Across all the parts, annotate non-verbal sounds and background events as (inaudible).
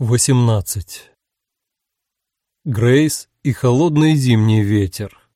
18. Грейс и холодный зимний ветер.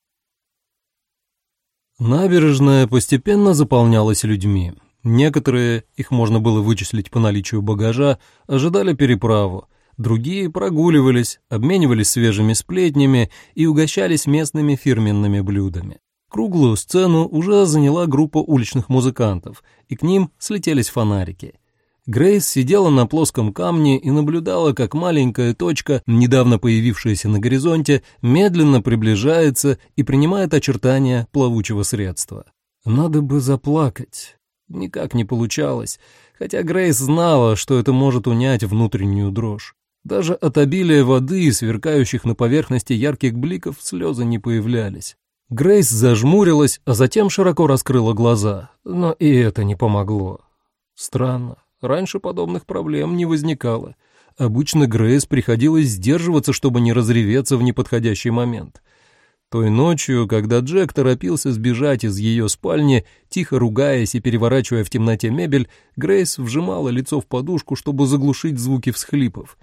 Набережная постепенно заполнялась людьми. Некоторые, их можно было вычислить по наличию багажа, ожидали переправу, другие прогуливались, обменивались свежими сплетнями и угощались местными фирменными блюдами. Круглую сцену уже заняла группа уличных музыкантов, и к ним слетелись фонарики — Грейс сидела на плоском камне и наблюдала, как маленькая точка, недавно появившаяся на горизонте, медленно приближается и принимает очертания плавучего средства. Надо бы заплакать. Никак не получалось, хотя Грейс знала, что это может унять внутреннюю дрожь. Даже от обилия воды и сверкающих на поверхности ярких бликов слезы не появлялись. Грейс зажмурилась, а затем широко раскрыла глаза, но и это не помогло. Странно. Раньше подобных проблем не возникало. Обычно Грейс приходилось сдерживаться, чтобы не разреветься в неподходящий момент. Той ночью, когда Джек торопился сбежать из ее спальни, тихо ругаясь и переворачивая в темноте мебель, Грейс вжимала лицо в подушку, чтобы заглушить звуки всхлипов.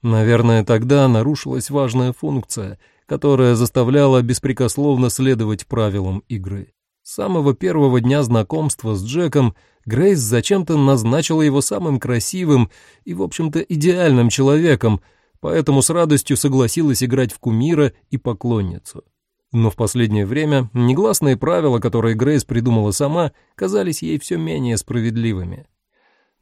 Наверное, тогда нарушилась важная функция, которая заставляла беспрекословно следовать правилам игры. С самого первого дня знакомства с Джеком Грейс зачем-то назначила его самым красивым и, в общем-то, идеальным человеком, поэтому с радостью согласилась играть в кумира и поклонницу. Но в последнее время негласные правила, которые Грейс придумала сама, казались ей все менее справедливыми.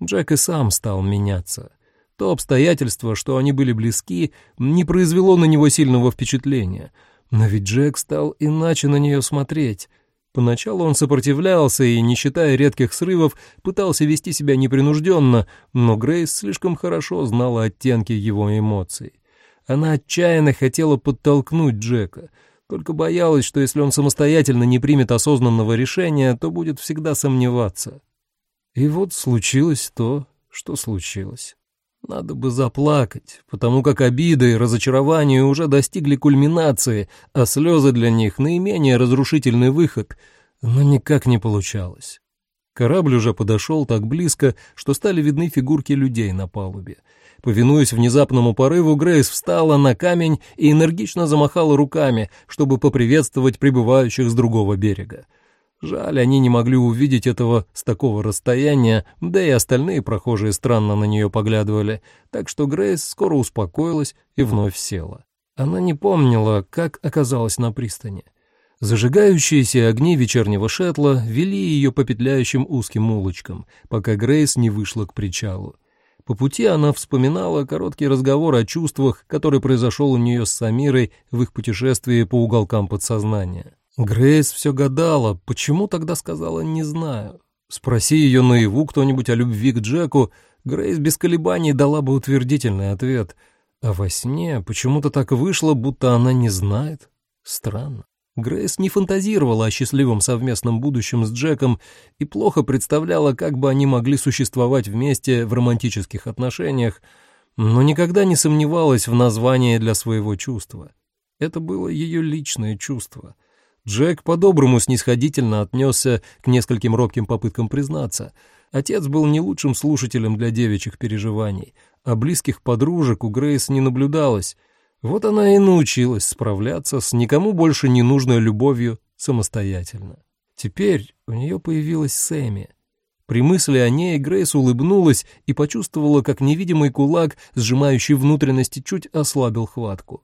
Джек и сам стал меняться. То обстоятельство, что они были близки, не произвело на него сильного впечатления. Но ведь Джек стал иначе на нее смотреть — Поначалу он сопротивлялся и, не считая редких срывов, пытался вести себя непринужденно, но Грейс слишком хорошо знала оттенки его эмоций. Она отчаянно хотела подтолкнуть Джека, только боялась, что если он самостоятельно не примет осознанного решения, то будет всегда сомневаться. И вот случилось то, что случилось. Надо бы заплакать, потому как обиды и разочарования уже достигли кульминации, а слезы для них — наименее разрушительный выход, но никак не получалось. Корабль уже подошел так близко, что стали видны фигурки людей на палубе. Повинуясь внезапному порыву, Грейс встала на камень и энергично замахала руками, чтобы поприветствовать прибывающих с другого берега. Жаль, они не могли увидеть этого с такого расстояния, да и остальные прохожие странно на нее поглядывали, так что Грейс скоро успокоилась и вновь села. Она не помнила, как оказалась на пристани. Зажигающиеся огни вечернего шеттла вели ее по петляющим узким улочкам, пока Грейс не вышла к причалу. По пути она вспоминала короткий разговор о чувствах, который произошел у нее с Самирой в их путешествии по уголкам подсознания. Грейс все гадала, почему тогда сказала «не знаю». Спроси ее наяву кто-нибудь о любви к Джеку, Грейс без колебаний дала бы утвердительный ответ. А во сне почему-то так вышло, будто она не знает. Странно. Грейс не фантазировала о счастливом совместном будущем с Джеком и плохо представляла, как бы они могли существовать вместе в романтических отношениях, но никогда не сомневалась в названии для своего чувства. Это было ее личное чувство — Джек по-доброму снисходительно отнесся к нескольким робким попыткам признаться. Отец был не лучшим слушателем для девичьих переживаний, а близких подружек у Грейс не наблюдалось. Вот она и научилась справляться с никому больше не нужной любовью самостоятельно. Теперь у нее появилась Сэмми. При мысли о ней Грейс улыбнулась и почувствовала, как невидимый кулак, сжимающий внутренности, чуть ослабил хватку.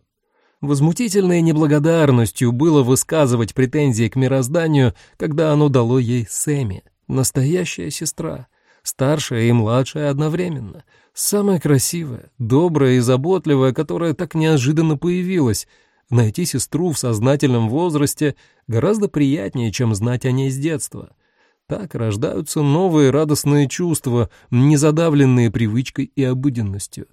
Возмутительной неблагодарностью было высказывать претензии к мирозданию, когда оно дало ей Сэмми, настоящая сестра, старшая и младшая одновременно, самая красивая, добрая и заботливая, которая так неожиданно появилась. Найти сестру в сознательном возрасте гораздо приятнее, чем знать о ней с детства. Так рождаются новые радостные чувства, не задавленные привычкой и обыденностью.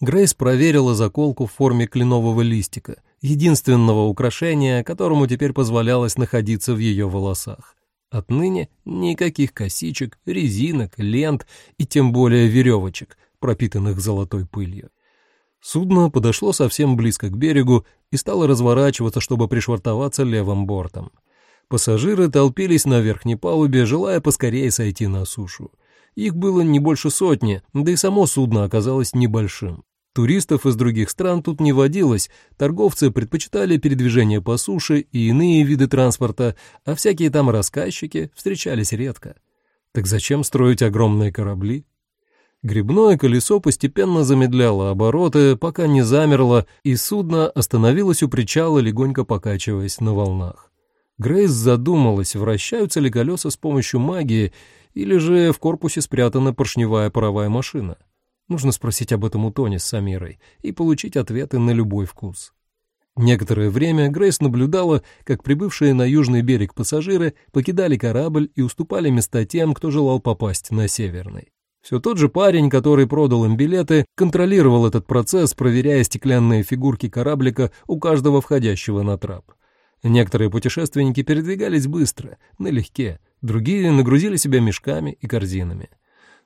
Грейс проверила заколку в форме кленового листика, единственного украшения, которому теперь позволялось находиться в ее волосах. Отныне никаких косичек, резинок, лент и тем более веревочек, пропитанных золотой пылью. Судно подошло совсем близко к берегу и стало разворачиваться, чтобы пришвартоваться левым бортом. Пассажиры толпились на верхней палубе, желая поскорее сойти на сушу. Их было не больше сотни, да и само судно оказалось небольшим. Туристов из других стран тут не водилось, торговцы предпочитали передвижение по суше и иные виды транспорта, а всякие там рассказчики встречались редко. Так зачем строить огромные корабли? Грибное колесо постепенно замедляло обороты, пока не замерло, и судно остановилось у причала, легонько покачиваясь на волнах. Грейс задумалась, вращаются ли колеса с помощью магии, или же в корпусе спрятана поршневая паровая машина. Нужно спросить об этом у Тони с Самирой и получить ответы на любой вкус. Некоторое время Грейс наблюдала, как прибывшие на южный берег пассажиры покидали корабль и уступали места тем, кто желал попасть на северный. Все тот же парень, который продал им билеты, контролировал этот процесс, проверяя стеклянные фигурки кораблика у каждого входящего на трап. Некоторые путешественники передвигались быстро, налегке, другие нагрузили себя мешками и корзинами.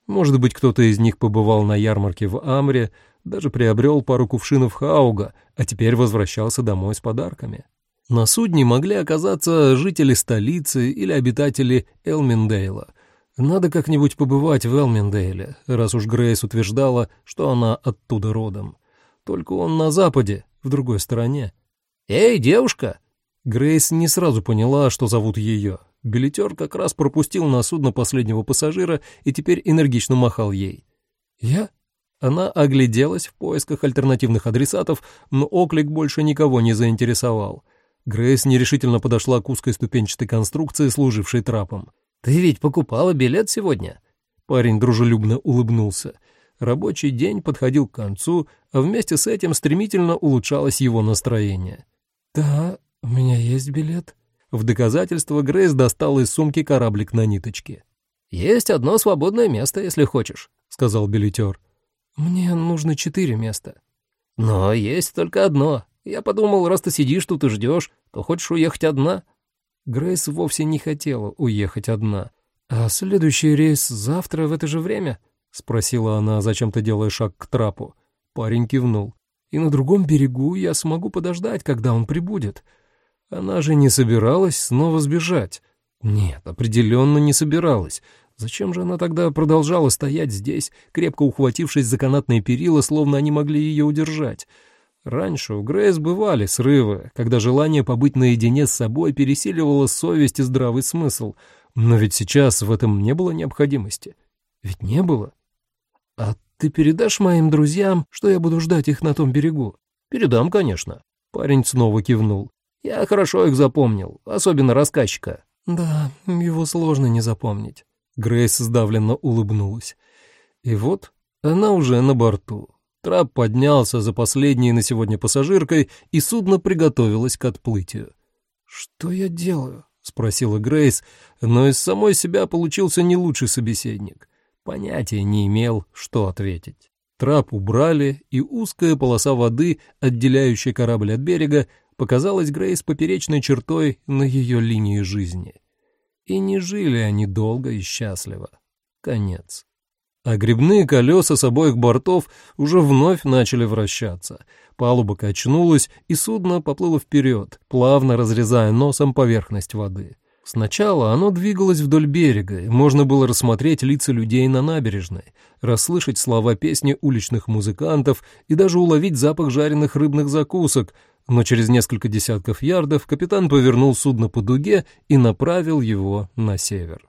Может быть, кто-то из них побывал на ярмарке в Амре, даже приобрел пару кувшинов хауга, а теперь возвращался домой с подарками. На судне могли оказаться жители столицы или обитатели Элминдейла. Надо как-нибудь побывать в Элминдейле, раз уж Грейс утверждала, что она оттуда родом. Только он на западе, в другой стороне. «Эй, девушка!» Грейс не сразу поняла, что зовут ее. Билетер как раз пропустил на судно последнего пассажира и теперь энергично махал ей. «Я?» Она огляделась в поисках альтернативных адресатов, но оклик больше никого не заинтересовал. Грейс нерешительно подошла к узкой ступенчатой конструкции, служившей трапом. «Ты ведь покупала билет сегодня?» Парень дружелюбно улыбнулся. Рабочий день подходил к концу, а вместе с этим стремительно улучшалось его настроение. «Да, у меня есть билет», в доказательство Грейс достал из сумки кораблик на ниточке. «Есть одно свободное место, если хочешь», — сказал билетер. «Мне нужно четыре места». «Но есть только одно. Я подумал, раз ты сидишь тут и ждешь, то хочешь уехать одна?» Грейс вовсе не хотела уехать одна. «А следующий рейс завтра в это же время?» — спросила она, зачем-то делая шаг к трапу. Парень кивнул. «И на другом берегу я смогу подождать, когда он прибудет. Она же не собиралась снова сбежать. Нет, определенно не собиралась. Зачем же она тогда продолжала стоять здесь, крепко ухватившись за канатные перила, словно они могли ее удержать? Раньше у Грейс бывали срывы, когда желание побыть наедине с собой пересиливало совесть и здравый смысл. Но ведь сейчас в этом не было необходимости. Ведь не было. «А ты передашь моим друзьям, что я буду ждать их на том берегу?» «Передам, конечно». Парень снова кивнул. Я хорошо их запомнил, особенно рассказчика». «Да, его сложно не запомнить». Грейс сдавленно улыбнулась. И вот она уже на борту. Трап поднялся за последней на сегодня пассажиркой, и судно приготовилось к отплытию. «Что я делаю?» — спросила Грейс, но из самой себя получился не лучший собеседник. Понятия не имел, что ответить. Трап убрали, и узкая полоса воды, отделяющая корабль от берега, показалась Грейс поперечной чертой на ее линии жизни. И не жили они долго и счастливо. Конец. А грибные колеса с обоих бортов уже вновь начали вращаться. Палуба качнулась, и судно поплыло вперед, плавно разрезая носом поверхность воды. Сначала оно двигалось вдоль берега, и можно было рассмотреть лица людей на набережной, расслышать слова песни уличных музыкантов и даже уловить запах жареных рыбных закусок, но через несколько десятков ярдов капитан повернул судно по дуге и направил его на север.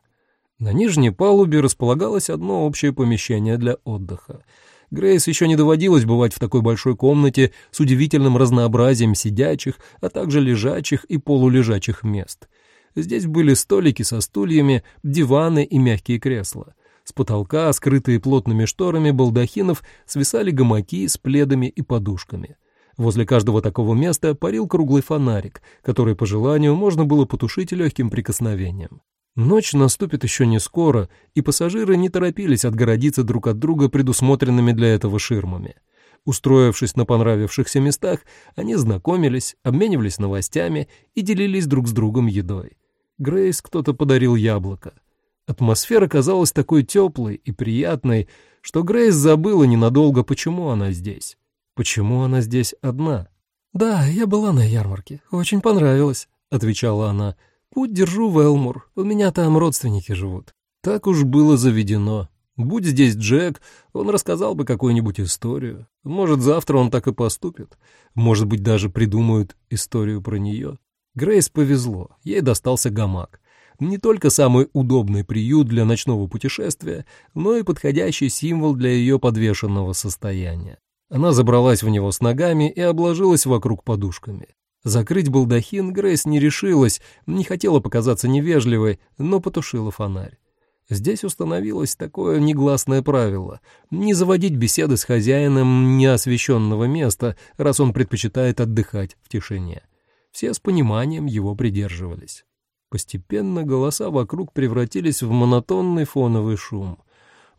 На нижней палубе располагалось одно общее помещение для отдыха. Грейс еще не доводилось бывать в такой большой комнате с удивительным разнообразием сидячих, а также лежачих и полулежачих мест. Здесь были столики со стульями, диваны и мягкие кресла. С потолка, скрытые плотными шторами балдахинов, свисали гамаки с пледами и подушками. Возле каждого такого места парил круглый фонарик, который по желанию можно было потушить легким прикосновением. Ночь наступит еще не скоро, и пассажиры не торопились отгородиться друг от друга предусмотренными для этого ширмами. Устроившись на понравившихся местах, они знакомились, обменивались новостями и делились друг с другом едой. Грейс кто-то подарил яблоко. Атмосфера казалась такой теплой и приятной, что Грейс забыла ненадолго, почему она здесь. Почему она здесь одна? «Да, я была на ярмарке. Очень понравилось», — отвечала она. «Путь держу в Элмур. У меня там родственники живут». Так уж было заведено. Будь здесь Джек, он рассказал бы какую-нибудь историю. Может, завтра он так и поступит. Может быть, даже придумают историю про нее. Грейс повезло, ей достался гамак. Не только самый удобный приют для ночного путешествия, но и подходящий символ для ее подвешенного состояния. Она забралась в него с ногами и обложилась вокруг подушками. Закрыть балдахин Грейс не решилась, не хотела показаться невежливой, но потушила фонарь. Здесь установилось такое негласное правило — не заводить беседы с хозяином неосвещенного места, раз он предпочитает отдыхать в тишине. Все с пониманием его придерживались. Постепенно голоса вокруг превратились в монотонный фоновый шум.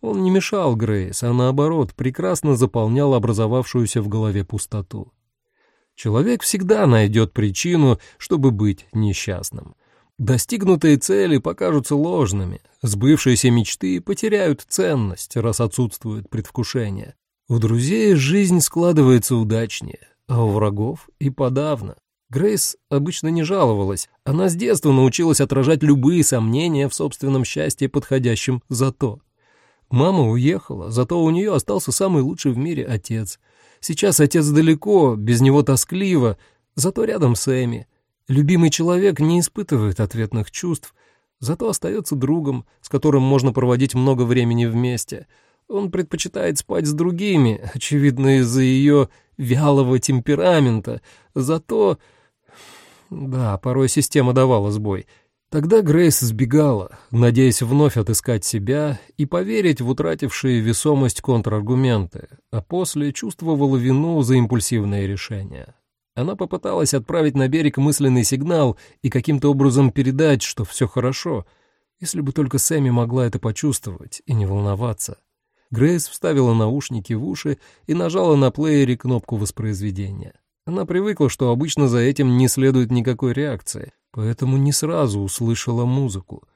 Он не мешал Грейс, а наоборот, прекрасно заполнял образовавшуюся в голове пустоту. Человек всегда найдет причину, чтобы быть несчастным — Достигнутые цели покажутся ложными, сбывшиеся мечты потеряют ценность, раз отсутствует предвкушение. У друзей жизнь складывается удачнее, а у врагов и подавно. Грейс обычно не жаловалась, она с детства научилась отражать любые сомнения в собственном счастье подходящим за то. Мама уехала, зато у нее остался самый лучший в мире отец. Сейчас отец далеко, без него тоскливо, зато рядом с Эми — Любимый человек не испытывает ответных чувств, зато остается другом, с которым можно проводить много времени вместе. Он предпочитает спать с другими, (laughs) очевидно, из-за ее вялого темперамента, зато... Да, порой система давала сбой. Тогда Грейс сбегала, надеясь вновь отыскать себя и поверить в утратившие весомость контраргументы, а после чувствовала вину за импульсивные решения. Она попыталась отправить на берег мысленный сигнал и каким-то образом передать, что все хорошо, если бы только Сэмми могла это почувствовать и не волноваться. Грейс вставила наушники в уши и нажала на плеере кнопку воспроизведения. Она привыкла, что обычно за этим не следует никакой реакции, поэтому не сразу услышала музыку.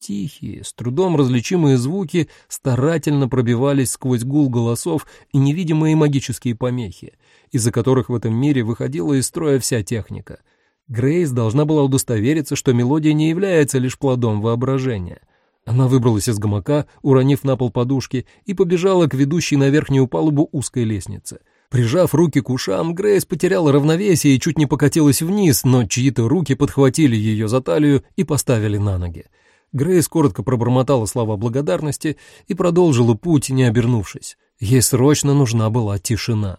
Тихие, с трудом различимые звуки старательно пробивались сквозь гул голосов и невидимые магические помехи — из-за которых в этом мире выходила из строя вся техника. Грейс должна была удостовериться, что мелодия не является лишь плодом воображения. Она выбралась из гамака, уронив на пол подушки, и побежала к ведущей на верхнюю палубу узкой лестнице. Прижав руки к ушам, Грейс потеряла равновесие и чуть не покатилась вниз, но чьи-то руки подхватили ее за талию и поставили на ноги. Грейс коротко пробормотала слова благодарности и продолжила путь, не обернувшись. Ей срочно нужна была тишина.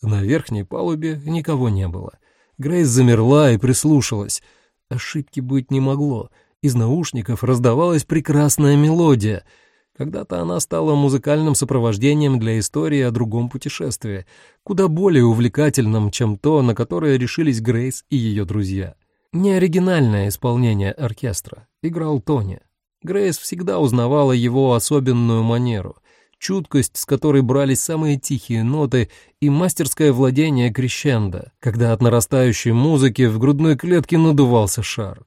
На верхней палубе никого не было. Грейс замерла и прислушалась. Ошибки быть не могло. Из наушников раздавалась прекрасная мелодия. Когда-то она стала музыкальным сопровождением для истории о другом путешествии, куда более увлекательном, чем то, на которое решились Грейс и ее друзья. Неоригинальное исполнение оркестра. Играл Тони. Грейс всегда узнавала его особенную манеру — чуткость, с которой брались самые тихие ноты, и мастерское владение крещендо, когда от нарастающей музыки в грудной клетке надувался шар.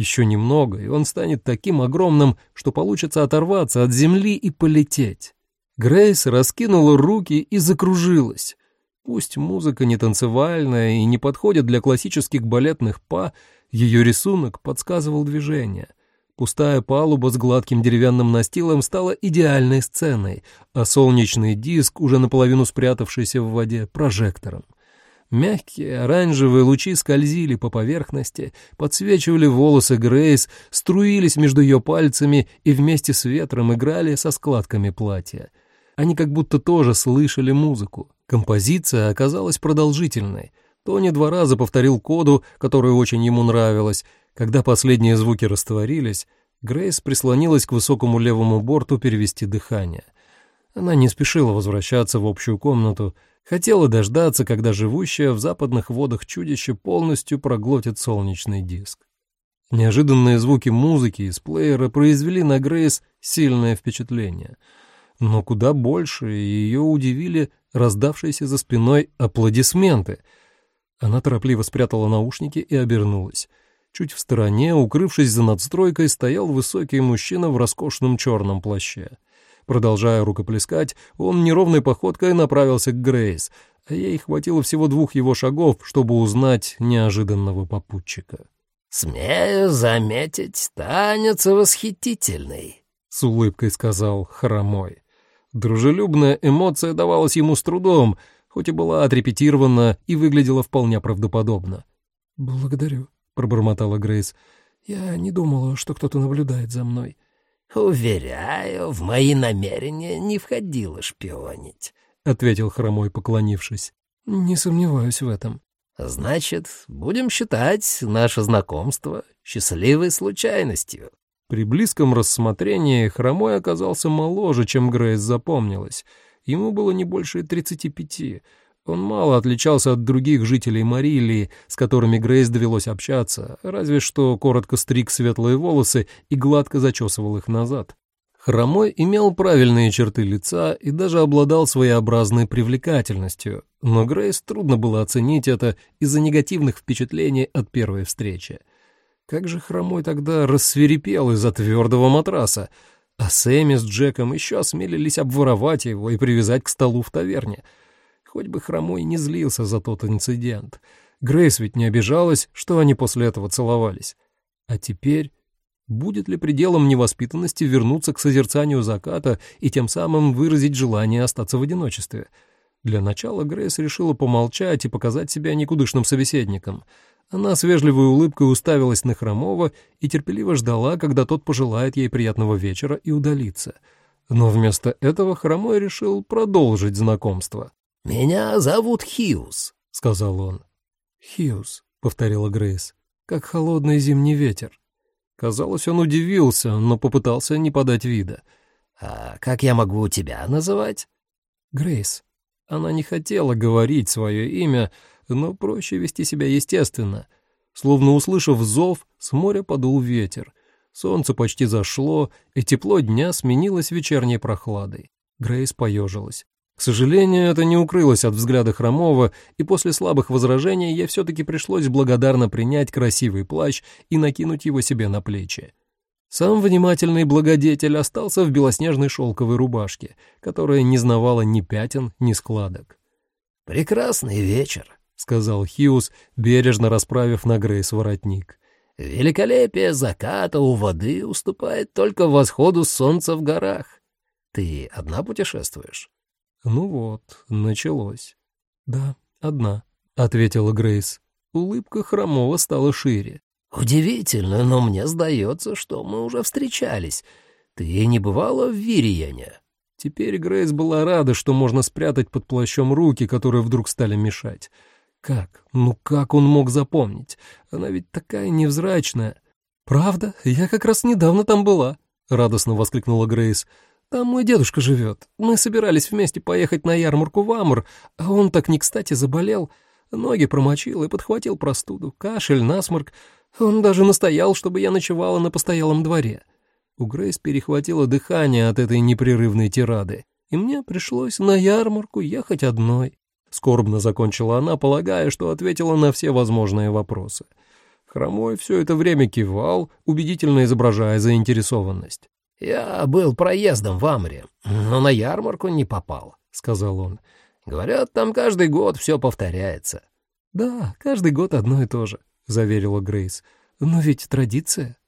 Еще немного, и он станет таким огромным, что получится оторваться от земли и полететь. Грейс раскинула руки и закружилась. Пусть музыка не танцевальная и не подходит для классических балетных па, ее рисунок подсказывал движение — Пустая палуба с гладким деревянным настилом стала идеальной сценой, а солнечный диск, уже наполовину спрятавшийся в воде, прожектором. Мягкие оранжевые лучи скользили по поверхности, подсвечивали волосы Грейс, струились между ее пальцами и вместе с ветром играли со складками платья. Они как будто тоже слышали музыку. Композиция оказалась продолжительной. Тони два раза повторил коду, которая очень ему нравилась, когда последние звуки растворились, Грейс прислонилась к высокому левому борту перевести дыхание. Она не спешила возвращаться в общую комнату, хотела дождаться, когда живущее в западных водах чудище полностью проглотит солнечный диск. Неожиданные звуки музыки из плеера произвели на Грейс сильное впечатление. Но куда больше ее удивили раздавшиеся за спиной аплодисменты. Она торопливо спрятала наушники и обернулась. Чуть в стороне, укрывшись за надстройкой, стоял высокий мужчина в роскошном черном плаще. Продолжая рукоплескать, он неровной походкой направился к Грейс, а ей хватило всего двух его шагов, чтобы узнать неожиданного попутчика. «Смею заметить, танец восхитительный», с улыбкой сказал Хромой. Дружелюбная эмоция давалась ему с трудом, хоть и была отрепетирована и выглядела вполне правдоподобно. «Благодарю», — пробормотала Грейс. «Я не думала, что кто-то наблюдает за мной». «Уверяю, в мои намерения не входило шпионить», — ответил Хромой, поклонившись. «Не сомневаюсь в этом». «Значит, будем считать наше знакомство счастливой случайностью». При близком рассмотрении Хромой оказался моложе, чем Грейс запомнилась. Ему было не больше тридцати пяти. Он мало отличался от других жителей Марилии, с которыми Грейс довелось общаться, разве что коротко стриг светлые волосы и гладко зачесывал их назад. Хромой имел правильные черты лица и даже обладал своеобразной привлекательностью, но Грейс трудно было оценить это из-за негативных впечатлений от первой встречи. Как же Хромой тогда рассверепел из-за твердого матраса, а Сэмми с Джеком еще осмелились обворовать его и привязать к столу в таверне. Хоть бы Хромой не злился за тот инцидент. Грейс ведь не обижалась, что они после этого целовались. А теперь будет ли пределом невоспитанности вернуться к созерцанию заката и тем самым выразить желание остаться в одиночестве. Для начала Грейс решила помолчать и показать себя никудышным собеседником. Она с вежливой улыбкой уставилась на Хромова и терпеливо ждала, когда тот пожелает ей приятного вечера и удалиться. Но вместо этого Хромой решил продолжить знакомство. «Меня зовут Хьюз», — сказал он. «Хьюз», — повторила Грейс, — «как холодный зимний ветер». Казалось, он удивился, но попытался не подать вида. «А как я могу тебя называть?» «Грейс». Она не хотела говорить свое имя, но проще вести себя естественно. Словно услышав зов, с моря подул ветер. Солнце почти зашло, и тепло дня сменилось вечерней прохладой. Грейс поежилась. К сожалению, это не укрылось от взгляда Хромова, и после слабых возражений ей все-таки пришлось благодарно принять красивый плащ и накинуть его себе на плечи. Сам внимательный благодетель остался в белоснежной шелковой рубашке, которая не знавала ни пятен, ни складок. «Прекрасный вечер», — сказал Хиус, бережно расправив на Грейс воротник. «Великолепие заката у воды уступает только восходу солнца в горах. Ты одна путешествуешь?» Ну вот, началось. Да, одна, ответила Грейс. Улыбка Хромова стала шире. Удивительно, но мне сдается, что мы уже встречались. Ты не бывала в Вириене? Теперь Грейс была рада, что можно спрятать под плащом руки, которые вдруг стали мешать. Как? Ну как он мог запомнить? Она ведь такая невзрачная. «Правда? Я как раз недавно там была», — радостно воскликнула Грейс. Там мой дедушка живет. Мы собирались вместе поехать на ярмарку в Амур, а он так не кстати заболел. Ноги промочил и подхватил простуду, кашель, насморк. Он даже настоял, чтобы я ночевала на постоялом дворе. У Грейс перехватило дыхание от этой непрерывной тирады, и мне пришлось на ярмарку ехать одной. Скорбно закончила она, полагая, что ответила на все возможные вопросы. Хромой все это время кивал, убедительно изображая заинтересованность. «Я был проездом в Амре, но на ярмарку не попал», — сказал он. «Говорят, там каждый год все повторяется». «Да, каждый год одно и то же», — заверила Грейс. «Но ведь традиция».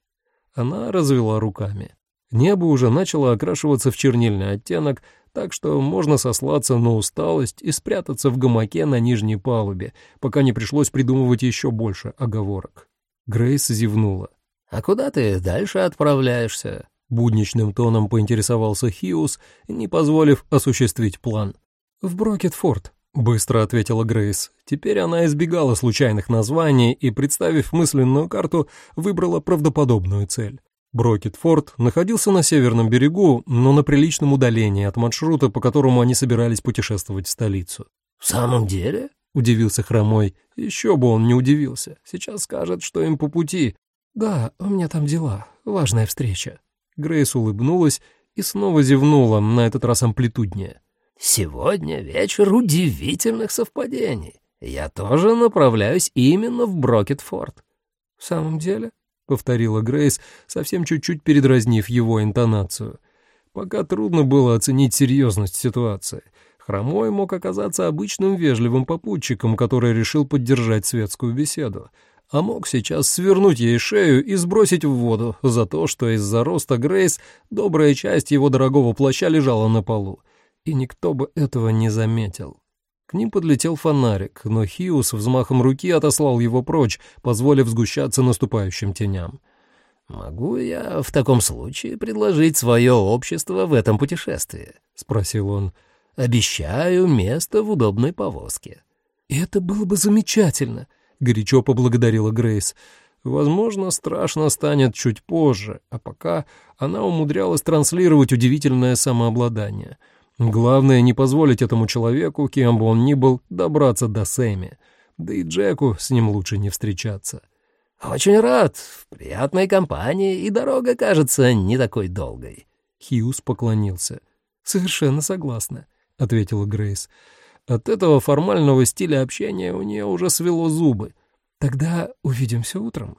Она развела руками. Небо уже начало окрашиваться в чернильный оттенок, так что можно сослаться на усталость и спрятаться в гамаке на нижней палубе, пока не пришлось придумывать еще больше оговорок. Грейс зевнула. «А куда ты дальше отправляешься?» Будничным тоном поинтересовался Хиус, не позволив осуществить план. «В Брокетфорд», — быстро ответила Грейс. Теперь она избегала случайных названий и, представив мысленную карту, выбрала правдоподобную цель. Брокетфорд находился на северном берегу, но на приличном удалении от маршрута, по которому они собирались путешествовать в столицу. «В самом деле?» — удивился Хромой. Еще бы он не удивился. Сейчас скажет, что им по пути. «Да, у меня там дела. Важная встреча». Грейс улыбнулась и снова зевнула, на этот раз амплитуднее. «Сегодня вечер удивительных совпадений. Я тоже направляюсь именно в Брокетфорд». «В самом деле?» — повторила Грейс, совсем чуть-чуть передразнив его интонацию. Пока трудно было оценить серьезность ситуации. Хромой мог оказаться обычным вежливым попутчиком, который решил поддержать светскую беседу. А мог сейчас свернуть ей шею и сбросить в воду за то, что из-за роста Грейс добрая часть его дорогого плаща лежала на полу, и никто бы этого не заметил. К ним подлетел фонарик, но Хиус взмахом руки отослал его прочь, позволив сгущаться наступающим теням. «Могу я в таком случае предложить свое общество в этом путешествии?» — спросил он. «Обещаю место в удобной повозке». «Это было бы замечательно», — горячо поблагодарила Грейс. Возможно, страшно станет чуть позже, а пока она умудрялась транслировать удивительное самообладание — Главное не позволить этому человеку, кем бы он ни был, добраться до Сэмми. Да и Джеку с ним лучше не встречаться. «Очень рад, в приятной компании, и дорога кажется не такой долгой». Хьюз поклонился. «Совершенно согласна», — ответила Грейс. От этого формального стиля общения у нее уже свело зубы. «Тогда увидимся утром».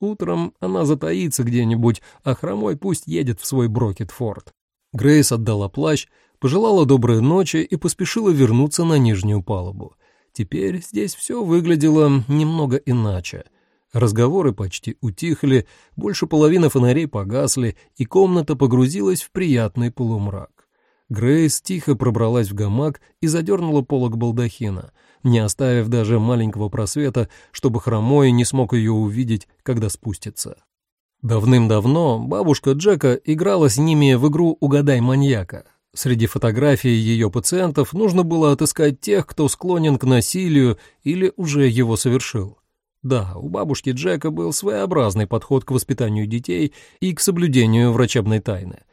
Утром она затаится где-нибудь, а хромой пусть едет в свой Брокетфорд. Грейс отдала плащ, пожелала доброй ночи и поспешила вернуться на нижнюю палубу. Теперь здесь все выглядело немного иначе. Разговоры почти утихли, больше половины фонарей погасли, и комната погрузилась в приятный полумрак. Грейс тихо пробралась в гамак и задернула полок балдахина, не оставив даже маленького просвета, чтобы хромой не смог ее увидеть, когда спустится. Давным-давно бабушка Джека играла с ними в игру «Угадай маньяка», Среди фотографий ее пациентов нужно было отыскать тех, кто склонен к насилию или уже его совершил. Да, у бабушки Джека был своеобразный подход к воспитанию детей и к соблюдению врачебной тайны.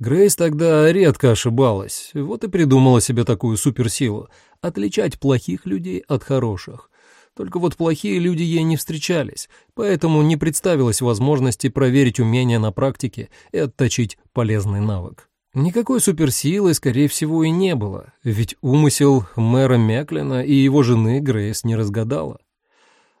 Грейс тогда редко ошибалась, вот и придумала себе такую суперсилу — отличать плохих людей от хороших. Только вот плохие люди ей не встречались, поэтому не представилось возможности проверить умения на практике и отточить полезный навык. Никакой суперсилы, скорее всего, и не было, ведь умысел мэра Мяклина и его жены Грейс не разгадала.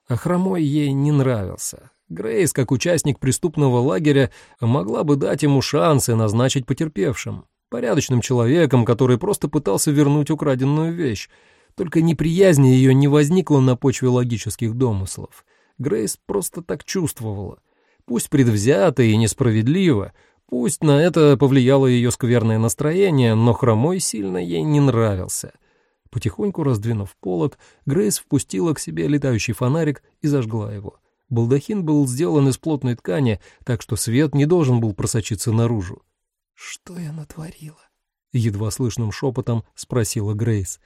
А хромой ей не нравился. Грейс, как участник преступного лагеря, могла бы дать ему шансы назначить потерпевшим, порядочным человеком, который просто пытался вернуть украденную вещь. Только неприязнь ее не возникла на почве логических домыслов. Грейс просто так чувствовала. Пусть предвзято и несправедливо, Пусть на это повлияло ее скверное настроение, но хромой сильно ей не нравился. Потихоньку раздвинув полог, Грейс впустила к себе летающий фонарик и зажгла его. Балдахин был сделан из плотной ткани, так что свет не должен был просочиться наружу. «Что я натворила?» — едва слышным шепотом спросила Грейс.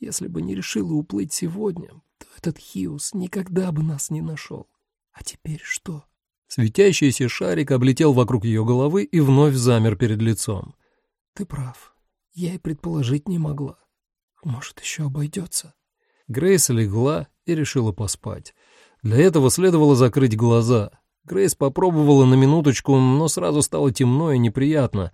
«Если бы не решила уплыть сегодня, то этот Хиус никогда бы нас не нашел. А теперь что?» Светящийся шарик облетел вокруг ее головы и вновь замер перед лицом. «Ты прав. Я и предположить не могла. Может, еще обойдется?» Грейс легла и решила поспать. Для этого следовало закрыть глаза. Грейс попробовала на минуточку, но сразу стало темно и неприятно.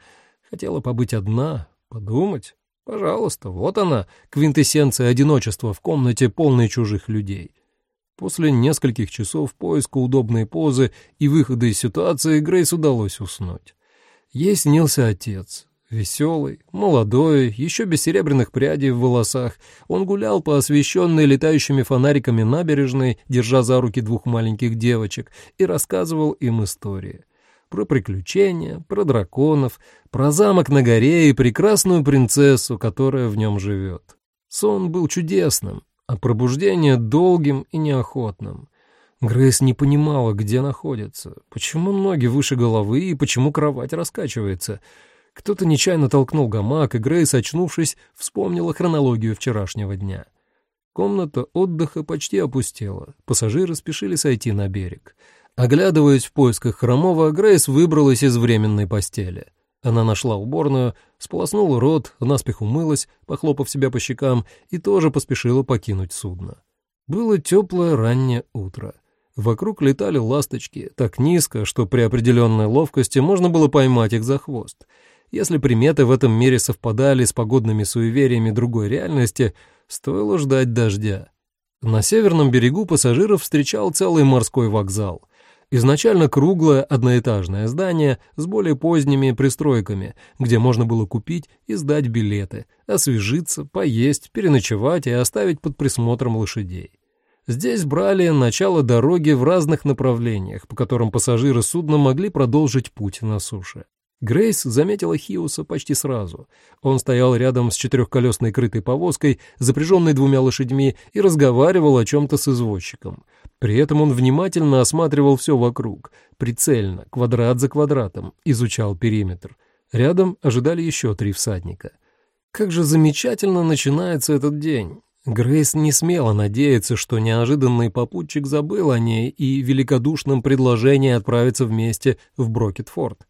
Хотела побыть одна, подумать. Пожалуйста, вот она, квинтэссенция одиночества в комнате, полной чужих людей. После нескольких часов поиска удобной позы и выхода из ситуации Грейс удалось уснуть. Ей снился отец. Веселый, молодой, еще без серебряных прядей в волосах, он гулял по освещенной летающими фонариками набережной, держа за руки двух маленьких девочек, и рассказывал им истории. Про приключения, про драконов, про замок на горе и прекрасную принцессу, которая в нем живет. Сон был чудесным, а пробуждение долгим и неохотным. Грейс не понимала, где находится, почему ноги выше головы и почему кровать раскачивается. Кто-то нечаянно толкнул гамак, и Грейс, очнувшись, вспомнила хронологию вчерашнего дня. Комната отдыха почти опустела, пассажиры спешили сойти на берег. Оглядываясь в поисках Хромова, Грейс выбралась из временной постели — она нашла уборную, сполоснула рот, наспех умылась, похлопав себя по щекам, и тоже поспешила покинуть судно. Было теплое раннее утро. Вокруг летали ласточки, так низко, что при определенной ловкости можно было поймать их за хвост. Если приметы в этом мире совпадали с погодными суевериями другой реальности, стоило ждать дождя. На северном берегу пассажиров встречал целый морской вокзал. Изначально круглое одноэтажное здание с более поздними пристройками, где можно было купить и сдать билеты, освежиться, поесть, переночевать и оставить под присмотром лошадей. Здесь брали начало дороги в разных направлениях, по которым пассажиры судна могли продолжить путь на суше. Грейс заметила Хиуса почти сразу. Он стоял рядом с четырехколесной крытой повозкой, запряженной двумя лошадьми, и разговаривал о чем-то с извозчиком. При этом он внимательно осматривал все вокруг, прицельно, квадрат за квадратом, изучал периметр. Рядом ожидали еще три всадника. Как же замечательно начинается этот день. Грейс не смела надеяться, что неожиданный попутчик забыл о ней и великодушном предложении отправиться вместе в Брокетфорд.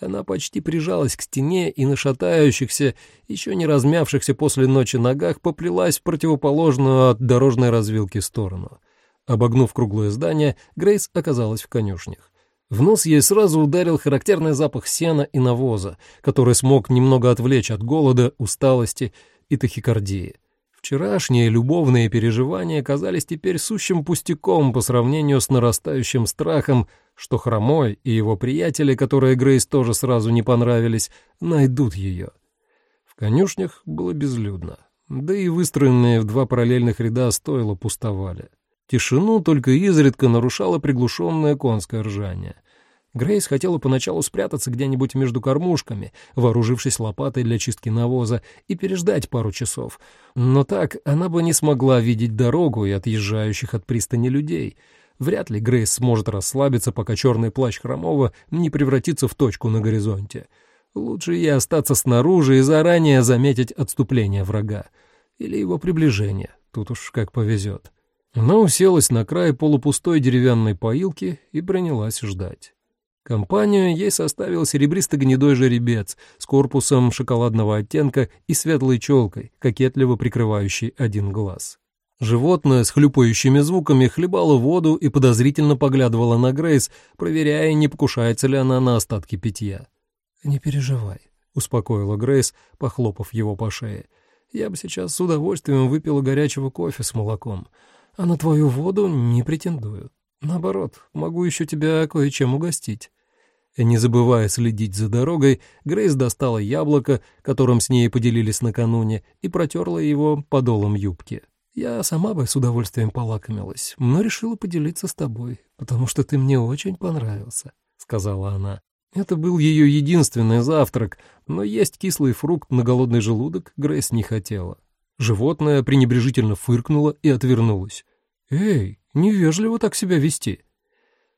Она почти прижалась к стене и на шатающихся, еще не размявшихся после ночи ногах, поплелась в противоположную от дорожной развилки сторону. Обогнув круглое здание, Грейс оказалась в конюшнях. В нос ей сразу ударил характерный запах сена и навоза, который смог немного отвлечь от голода, усталости и тахикардии. Вчерашние любовные переживания казались теперь сущим пустяком по сравнению с нарастающим страхом, что Хромой и его приятели, которые Грейс тоже сразу не понравились, найдут ее. В конюшнях было безлюдно, да и выстроенные в два параллельных ряда стойла пустовали. Тишину только изредка нарушало приглушенное конское ржание. Грейс хотела поначалу спрятаться где-нибудь между кормушками, вооружившись лопатой для чистки навоза, и переждать пару часов. Но так она бы не смогла видеть дорогу и отъезжающих от пристани людей. Вряд ли Грейс сможет расслабиться, пока черный плащ Хромова не превратится в точку на горизонте. Лучше ей остаться снаружи и заранее заметить отступление врага. Или его приближение, тут уж как повезет. Она уселась на край полупустой деревянной поилки и принялась ждать. Компанию ей составил серебристо-гнедой жеребец с корпусом шоколадного оттенка и светлой челкой, кокетливо прикрывающей один глаз. Животное с хлюпающими звуками хлебало воду и подозрительно поглядывало на Грейс, проверяя, не покушается ли она на остатки питья. «Не переживай», — успокоила Грейс, похлопав его по шее. «Я бы сейчас с удовольствием выпила горячего кофе с молоком, а на твою воду не претендую. Наоборот, могу еще тебя кое-чем угостить». Не забывая следить за дорогой, Грейс достала яблоко, которым с ней поделились накануне, и протерла его подолом юбки. «Я сама бы с удовольствием полакомилась, но решила поделиться с тобой, потому что ты мне очень понравился», — сказала она. Это был ее единственный завтрак, но есть кислый фрукт на голодный желудок Грейс не хотела. Животное пренебрежительно фыркнуло и отвернулось. «Эй, невежливо так себя вести»,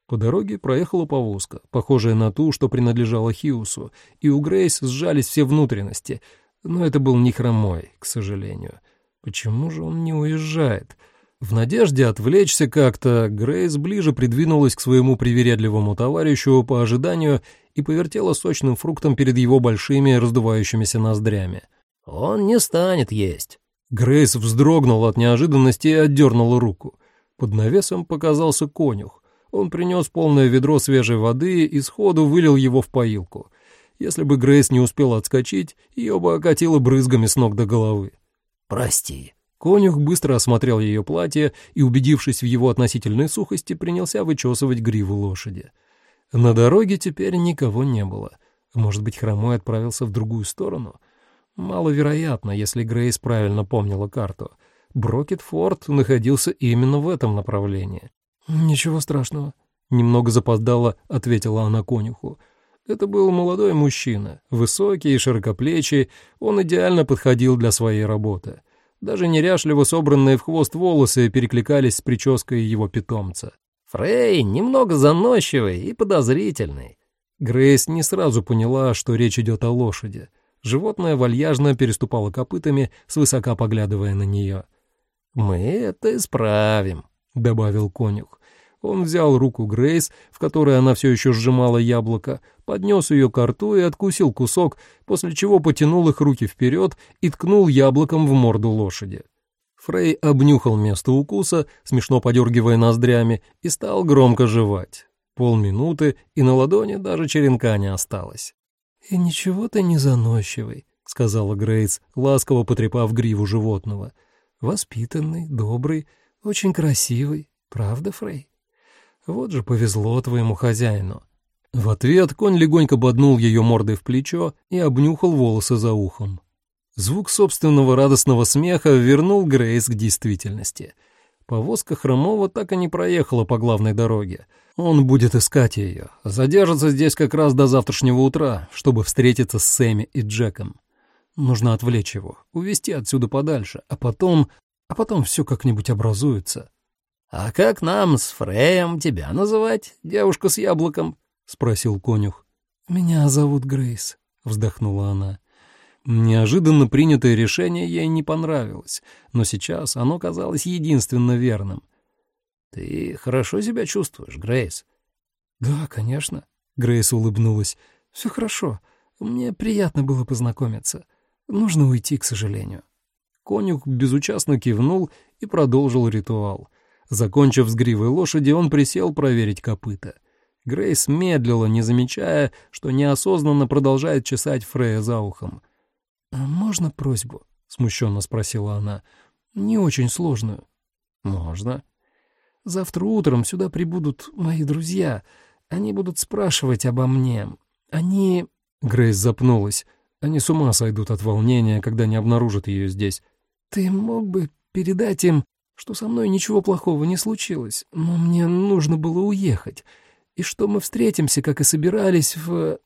по дороге проехала повозка, похожая на ту, что принадлежала Хиусу, и у Грейс сжались все внутренности, но это был не хромой, к сожалению. Почему же он не уезжает? В надежде отвлечься как-то, Грейс ближе придвинулась к своему привередливому товарищу по ожиданию и повертела сочным фруктом перед его большими раздувающимися ноздрями. «Он не станет есть». Грейс вздрогнула от неожиданности и отдернула руку. Под навесом показался конюх. Он принес полное ведро свежей воды и сходу вылил его в поилку. Если бы Грейс не успела отскочить, ее бы окатило брызгами с ног до головы. «Прости». Конюх быстро осмотрел ее платье и, убедившись в его относительной сухости, принялся вычесывать гриву лошади. На дороге теперь никого не было. Может быть, хромой отправился в другую сторону? Маловероятно, если Грейс правильно помнила карту. Брокетфорд находился именно в этом направлении. «Ничего страшного», — немного запоздала, ответила она конюху. Это был молодой мужчина, высокий и широкоплечий, он идеально подходил для своей работы. Даже неряшливо собранные в хвост волосы перекликались с прической его питомца. «Фрей немного заносчивый и подозрительный». Грейс не сразу поняла, что речь идет о лошади. Животное вальяжно переступало копытами, свысока поглядывая на нее. «Мы это исправим», — добавил конюх. Он взял руку Грейс, в которой она все еще сжимала яблоко, поднес ее к рту и откусил кусок, после чего потянул их руки вперед и ткнул яблоком в морду лошади. Фрей обнюхал место укуса, смешно подергивая ноздрями, и стал громко жевать. Полминуты, и на ладони даже черенка не осталось. «И ничего ты не заносчивый», — сказала Грейс, ласково потрепав гриву животного. «Воспитанный, добрый, очень красивый. Правда, Фрей?» Вот же повезло твоему хозяину. В ответ конь легонько боднул ее мордой в плечо и обнюхал волосы за ухом. Звук собственного радостного смеха вернул Грейс к действительности. Повозка Хромова так и не проехала по главной дороге. Он будет искать ее, задержится здесь как раз до завтрашнего утра, чтобы встретиться с Сэмми и Джеком. Нужно отвлечь его, увести отсюда подальше, а потом... а потом все как-нибудь образуется. — А как нам с Фреем тебя называть, девушка с яблоком? — спросил конюх. — Меня зовут Грейс, — вздохнула она. Неожиданно принятое решение ей не понравилось, но сейчас оно казалось единственно верным. «Ты хорошо себя чувствуешь, Грейс?» «Да, конечно», — Грейс улыбнулась. «Все хорошо. Мне приятно было познакомиться. Нужно уйти, к сожалению». Конюх безучастно кивнул и продолжил ритуал. Закончив с гривой лошади, он присел проверить копыта. Грейс медлила, не замечая, что неосознанно продолжает чесать Фрея за ухом. «А можно просьбу?» — смущенно спросила она. «Не очень сложную». «Можно». «Завтра утром сюда прибудут мои друзья. Они будут спрашивать обо мне. Они...» Грейс запнулась. Они с ума сойдут от волнения, когда не обнаружат ее здесь. «Ты мог бы передать им, что со мной ничего плохого не случилось, но мне нужно было уехать, и что мы встретимся, как и собирались, в...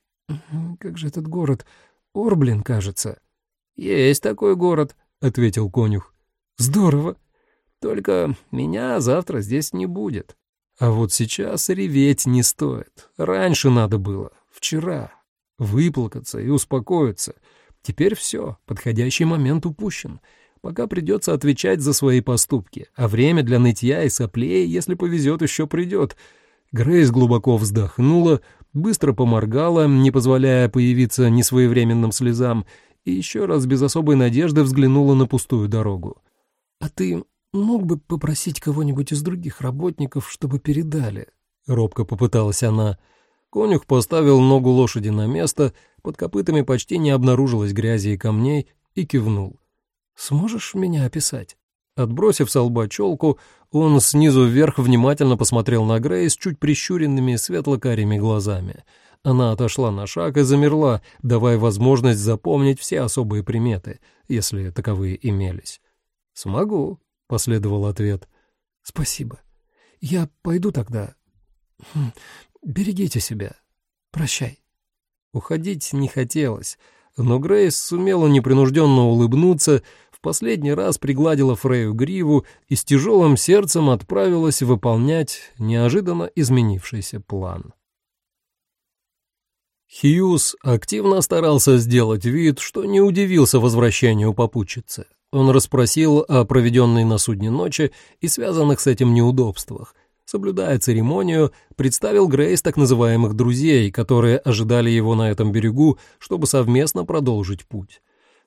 Как же этот город? Орблин, кажется». «Есть такой город», — ответил конюх. «Здорово. Только меня завтра здесь не будет». А вот сейчас реветь не стоит. Раньше надо было, вчера. Выплакаться и успокоиться. Теперь все, подходящий момент упущен. Пока придется отвечать за свои поступки, а время для нытья и соплей, если повезет, еще придет. Грейс глубоко вздохнула, быстро поморгала, не позволяя появиться несвоевременным слезам, и еще раз без особой надежды взглянула на пустую дорогу. «А ты мог бы попросить кого-нибудь из других работников, чтобы передали?» — робко попыталась она. Конюх поставил ногу лошади на место, под копытами почти не обнаружилось грязи и камней, и кивнул. «Сможешь меня описать?» Отбросив со лба челку, он снизу вверх внимательно посмотрел на Грейс чуть прищуренными светло-карими глазами — она отошла на шаг и замерла, давая возможность запомнить все особые приметы, если таковые имелись. «Смогу», — последовал ответ. «Спасибо. Я пойду тогда. Хм, берегите себя. Прощай». Уходить не хотелось, но Грейс сумела непринужденно улыбнуться, последний раз пригладила Фрею гриву и с тяжелым сердцем отправилась выполнять неожиданно изменившийся план. Хьюз активно старался сделать вид, что не удивился возвращению попутчицы. Он расспросил о проведенной на судне ночи и связанных с этим неудобствах. Соблюдая церемонию, представил Грейс так называемых друзей, которые ожидали его на этом берегу, чтобы совместно продолжить путь.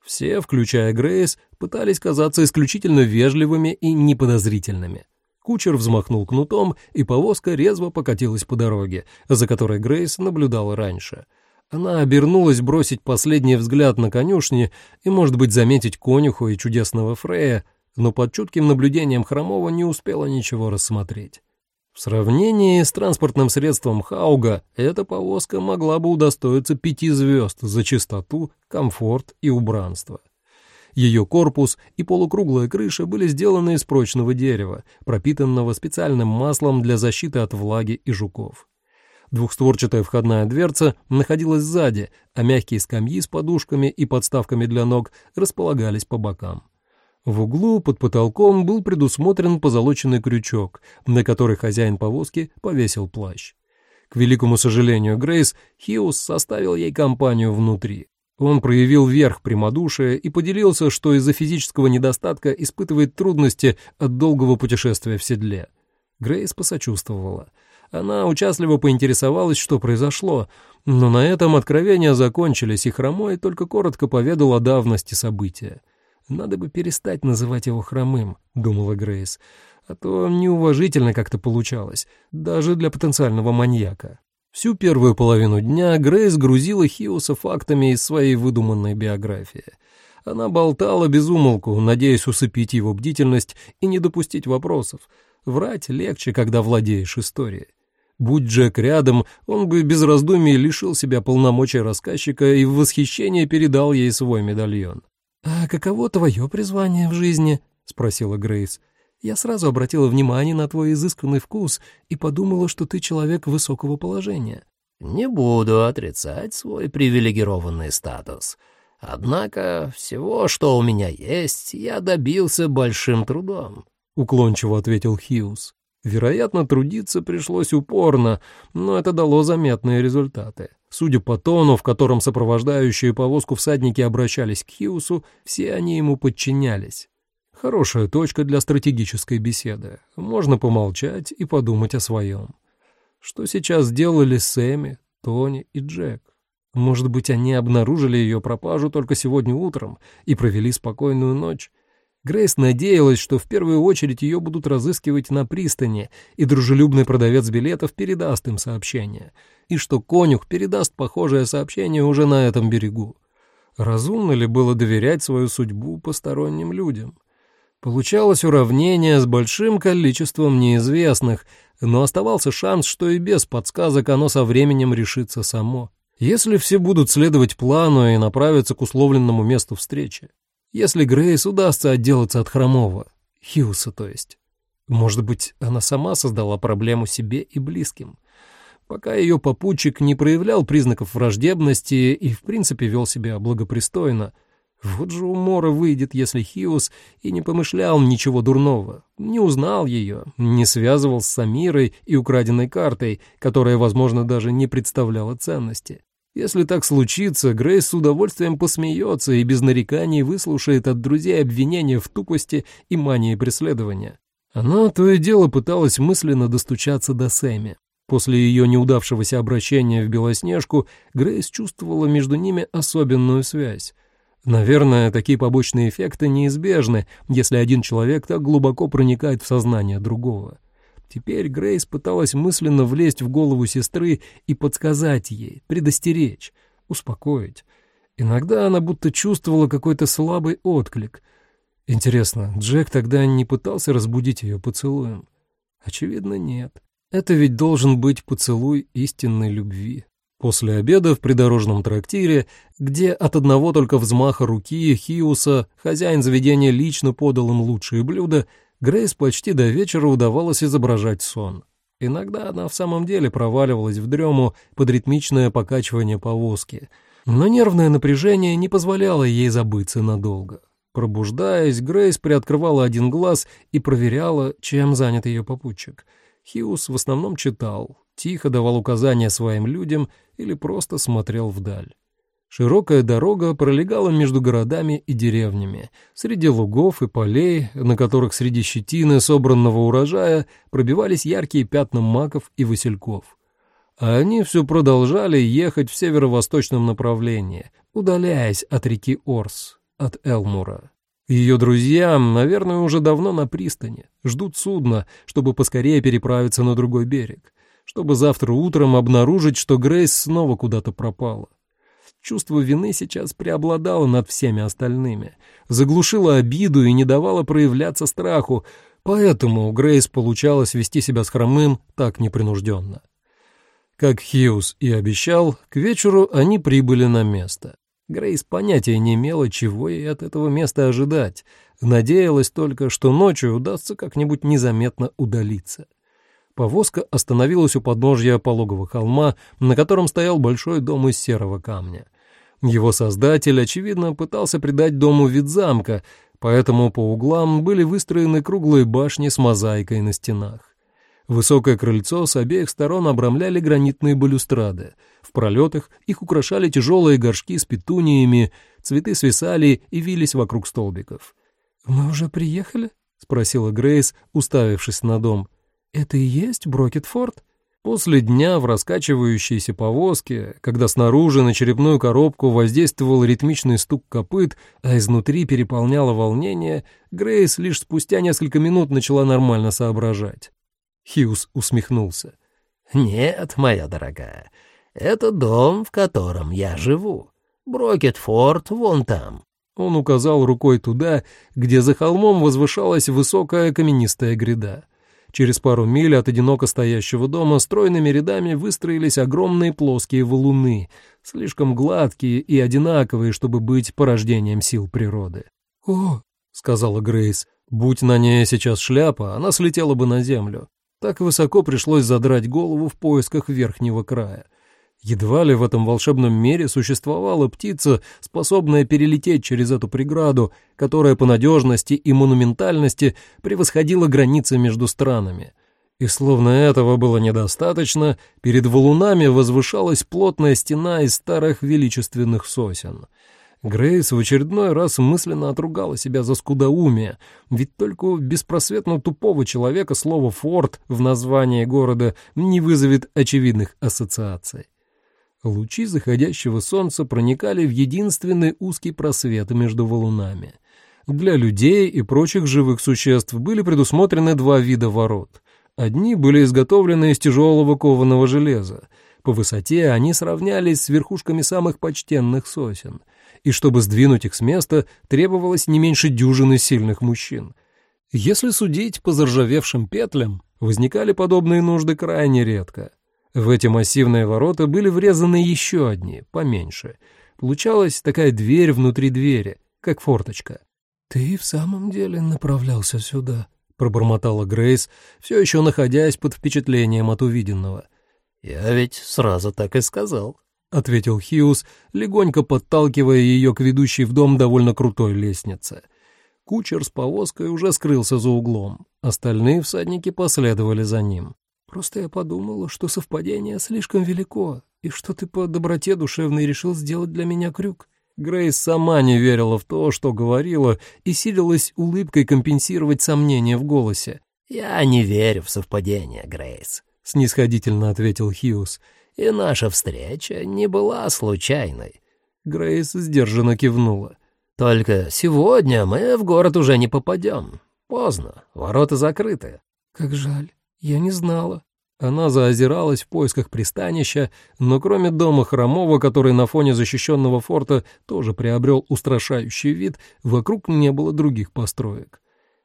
Все, включая Грейс, пытались казаться исключительно вежливыми и неподозрительными. Кучер взмахнул кнутом, и повозка резво покатилась по дороге, за которой Грейс наблюдала раньше. Она обернулась бросить последний взгляд на конюшни и, может быть, заметить конюху и чудесного Фрея, но под чутким наблюдением Хромова не успела ничего рассмотреть. В сравнении с транспортным средством Хауга эта повозка могла бы удостоиться пяти звезд за чистоту, комфорт и убранство. Ее корпус и полукруглая крыша были сделаны из прочного дерева, пропитанного специальным маслом для защиты от влаги и жуков. Двухстворчатая входная дверца находилась сзади, а мягкие скамьи с подушками и подставками для ног располагались по бокам. В углу под потолком был предусмотрен позолоченный крючок, на который хозяин повозки повесил плащ. К великому сожалению Грейс, Хиус составил ей компанию внутри. Он проявил верх прямодушия и поделился, что из-за физического недостатка испытывает трудности от долгого путешествия в седле. Грейс посочувствовала. Она участливо поинтересовалась, что произошло, но на этом откровения закончились, и Хромой только коротко поведал о давности события. «Надо бы перестать называть его Хромым», — думала Грейс, «а то неуважительно как-то получалось, даже для потенциального маньяка». Всю первую половину дня Грейс грузила Хиуса фактами из своей выдуманной биографии. Она болтала без умолку, надеясь усыпить его бдительность и не допустить вопросов. Врать легче, когда владеешь историей. Будь Джек рядом, он бы без раздумий лишил себя полномочий рассказчика и в восхищение передал ей свой медальон. «А каково твое призвание в жизни?» — спросила Грейс. Я сразу обратила внимание на твой изысканный вкус и подумала, что ты человек высокого положения. Не буду отрицать свой привилегированный статус. Однако всего, что у меня есть, я добился большим трудом. — уклончиво ответил Хьюз. Вероятно, трудиться пришлось упорно, но это дало заметные результаты. Судя по тону, в котором сопровождающие повозку всадники обращались к Хиусу, все они ему подчинялись. Хорошая точка для стратегической беседы. Можно помолчать и подумать о своем. Что сейчас сделали Сэмми, Тони и Джек? Может быть, они обнаружили ее пропажу только сегодня утром и провели спокойную ночь? Грейс надеялась, что в первую очередь ее будут разыскивать на пристани, и дружелюбный продавец билетов передаст им сообщение, и что конюх передаст похожее сообщение уже на этом берегу. Разумно ли было доверять свою судьбу посторонним людям? Получалось уравнение с большим количеством неизвестных, но оставался шанс, что и без подсказок оно со временем решится само. Если все будут следовать плану и направиться к условленному месту встречи. Если Грейс удастся отделаться от хромого, Хьюса, то есть. Может быть, она сама создала проблему себе и близким. Пока ее попутчик не проявлял признаков враждебности и, в принципе, вел себя благопристойно, вот же умора выйдет, если Хиус и не помышлял ничего дурного, не узнал ее, не связывал с Самирой и украденной картой, которая, возможно, даже не представляла ценности. Если так случится, Грейс с удовольствием посмеется и без нареканий выслушает от друзей обвинения в тупости и мании преследования. Она то и дело пыталась мысленно достучаться до Сэмми. После ее неудавшегося обращения в Белоснежку Грейс чувствовала между ними особенную связь. Наверное, такие побочные эффекты неизбежны, если один человек так глубоко проникает в сознание другого. Теперь Грейс пыталась мысленно влезть в голову сестры и подсказать ей, предостеречь, успокоить. Иногда она будто чувствовала какой-то слабый отклик. Интересно, Джек тогда не пытался разбудить ее поцелуем? Очевидно, нет. Это ведь должен быть поцелуй истинной любви. После обеда в придорожном трактире, где от одного только взмаха руки Хиуса хозяин заведения лично подал им лучшие блюда, Грейс почти до вечера удавалось изображать сон. Иногда она в самом деле проваливалась в дрему под ритмичное покачивание повозки, но нервное напряжение не позволяло ей забыться надолго. Пробуждаясь, Грейс приоткрывала один глаз и проверяла, чем занят ее попутчик. Хиус в основном читал, тихо давал указания своим людям или просто смотрел вдаль. Широкая дорога пролегала между городами и деревнями, среди лугов и полей, на которых среди щетины собранного урожая пробивались яркие пятна маков и васильков. А они все продолжали ехать в северо-восточном направлении, удаляясь от реки Орс, от Элмура. Ее друзья, наверное, уже давно на пристани, ждут судна, чтобы поскорее переправиться на другой берег, чтобы завтра утром обнаружить, что Грейс снова куда-то пропала. Чувство вины сейчас преобладало над всеми остальными, заглушило обиду и не давало проявляться страху, поэтому у Грейс получалось вести себя с хромым так непринужденно. Как Хьюз и обещал, к вечеру они прибыли на место. Грейс понятия не имела, чего ей от этого места ожидать, надеялась только, что ночью удастся как-нибудь незаметно удалиться. Повозка остановилась у подножья пологого холма, на котором стоял большой дом из серого камня. Его создатель, очевидно, пытался придать дому вид замка, поэтому по углам были выстроены круглые башни с мозаикой на стенах. Высокое крыльцо с обеих сторон обрамляли гранитные балюстрады. В пролетах их украшали тяжелые горшки с петуниями, цветы свисали и вились вокруг столбиков. «Мы уже приехали?» — спросила Грейс, уставившись на дом. «Это и есть Брокетфорд?» После дня в раскачивающейся повозке, когда снаружи на черепную коробку воздействовал ритмичный стук копыт, а изнутри переполняло волнение, Грейс лишь спустя несколько минут начала нормально соображать. Хьюз усмехнулся. «Нет, моя дорогая, это дом, в котором я живу. Брокетфорд вон там». Он указал рукой туда, где за холмом возвышалась высокая каменистая гряда. Через пару миль от одиноко стоящего дома стройными рядами выстроились огромные плоские валуны, слишком гладкие и одинаковые, чтобы быть порождением сил природы. «О!» — сказала Грейс. Будь на ней сейчас шляпа, она слетела бы на землю. Так высоко пришлось задрать голову в поисках верхнего края. Едва ли в этом волшебном мире существовала птица, способная перелететь через эту преграду, которая по надежности и монументальности превосходила границы между странами. И словно этого было недостаточно, перед валунами возвышалась плотная стена из старых величественных сосен. Грейс в очередной раз мысленно отругала себя за скудоумие, ведь только беспросветно тупого человека слово «форт» в названии города не вызовет очевидных ассоциаций. Лучи заходящего солнца проникали в единственный узкий просвет между валунами. Для людей и прочих живых существ были предусмотрены два вида ворот. Одни были изготовлены из тяжелого кованого железа. По высоте они сравнялись с верхушками самых почтенных сосен. И чтобы сдвинуть их с места, требовалось не меньше дюжины сильных мужчин. Если судить по заржавевшим петлям, возникали подобные нужды крайне редко — в эти массивные ворота были врезаны еще одни, поменьше. Получалась такая дверь внутри двери, как форточка. «Ты в самом деле направлялся сюда?» — пробормотала Грейс, все еще находясь под впечатлением от увиденного. «Я ведь сразу так и сказал», — ответил Хьюз, легонько подталкивая ее к ведущей в дом довольно крутой лестнице. Кучер с повозкой уже скрылся за углом. Остальные всадники последовали за ним. Просто я подумала, что совпадение слишком велико, и что ты по доброте душевной решил сделать для меня крюк. Грейс сама не верила в то, что говорила, и силилась улыбкой компенсировать сомнения в голосе. «Я не верю в совпадение, Грейс», — снисходительно ответил Хьюз. «И наша встреча не была случайной». Грейс сдержанно кивнула. «Только сегодня мы в город уже не попадем. Поздно, ворота закрыты». «Как жаль». «Я не знала». Она заозиралась в поисках пристанища, но кроме дома Хромова, который на фоне защищенного форта тоже приобрел устрашающий вид, вокруг не было других построек.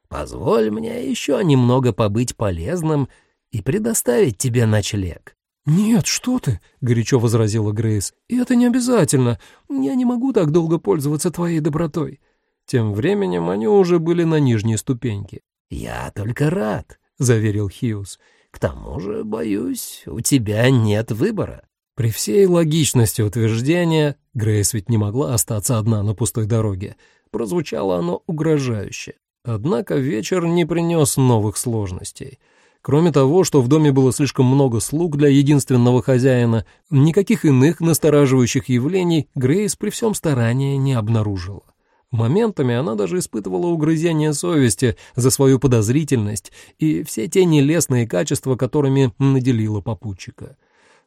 «Позволь мне еще немного побыть полезным и предоставить тебе ночлег». «Нет, что ты!» — горячо возразила Грейс. «И это не обязательно. Я не могу так долго пользоваться твоей добротой». Тем временем они уже были на нижней ступеньке. «Я только рад», — заверил Хьюз. «К тому же, боюсь, у тебя нет выбора». При всей логичности утверждения, Грейс ведь не могла остаться одна на пустой дороге, прозвучало оно угрожающе. Однако вечер не принес новых сложностей. Кроме того, что в доме было слишком много слуг для единственного хозяина, никаких иных настораживающих явлений Грейс при всем старании не обнаружила. Моментами она даже испытывала угрызение совести за свою подозрительность и все те нелестные качества, которыми наделила попутчика.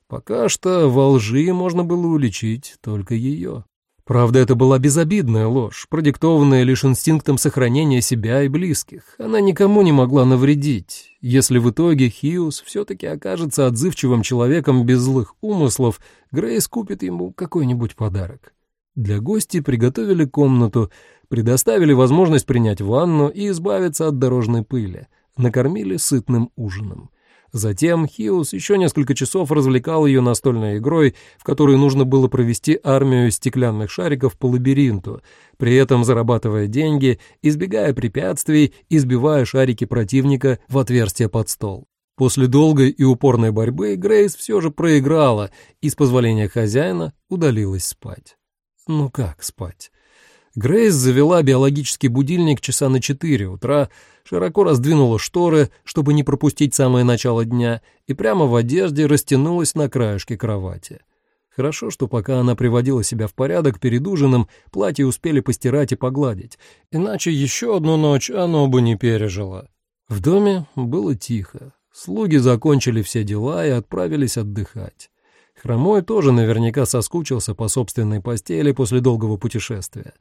Пока что во лжи можно было уличить только ее. Правда, это была безобидная ложь, продиктованная лишь инстинктом сохранения себя и близких. Она никому не могла навредить. Если в итоге Хиус все-таки окажется отзывчивым человеком без злых умыслов, Грейс купит ему какой-нибудь подарок. Для гостей приготовили комнату, предоставили возможность принять ванну и избавиться от дорожной пыли, накормили сытным ужином. Затем Хиус еще несколько часов развлекал ее настольной игрой, в которой нужно было провести армию стеклянных шариков по лабиринту, при этом зарабатывая деньги, избегая препятствий, избивая шарики противника в отверстие под стол. После долгой и упорной борьбы Грейс все же проиграла и, с позволения хозяина, удалилась спать. Ну как спать? Грейс завела биологический будильник часа на четыре утра, широко раздвинула шторы, чтобы не пропустить самое начало дня, и прямо в одежде растянулась на краешке кровати. Хорошо, что пока она приводила себя в порядок перед ужином, платье успели постирать и погладить, иначе еще одну ночь оно бы не пережило. В доме было тихо. Слуги закончили все дела и отправились отдыхать. Хромой тоже наверняка соскучился по собственной постели после долгого путешествия.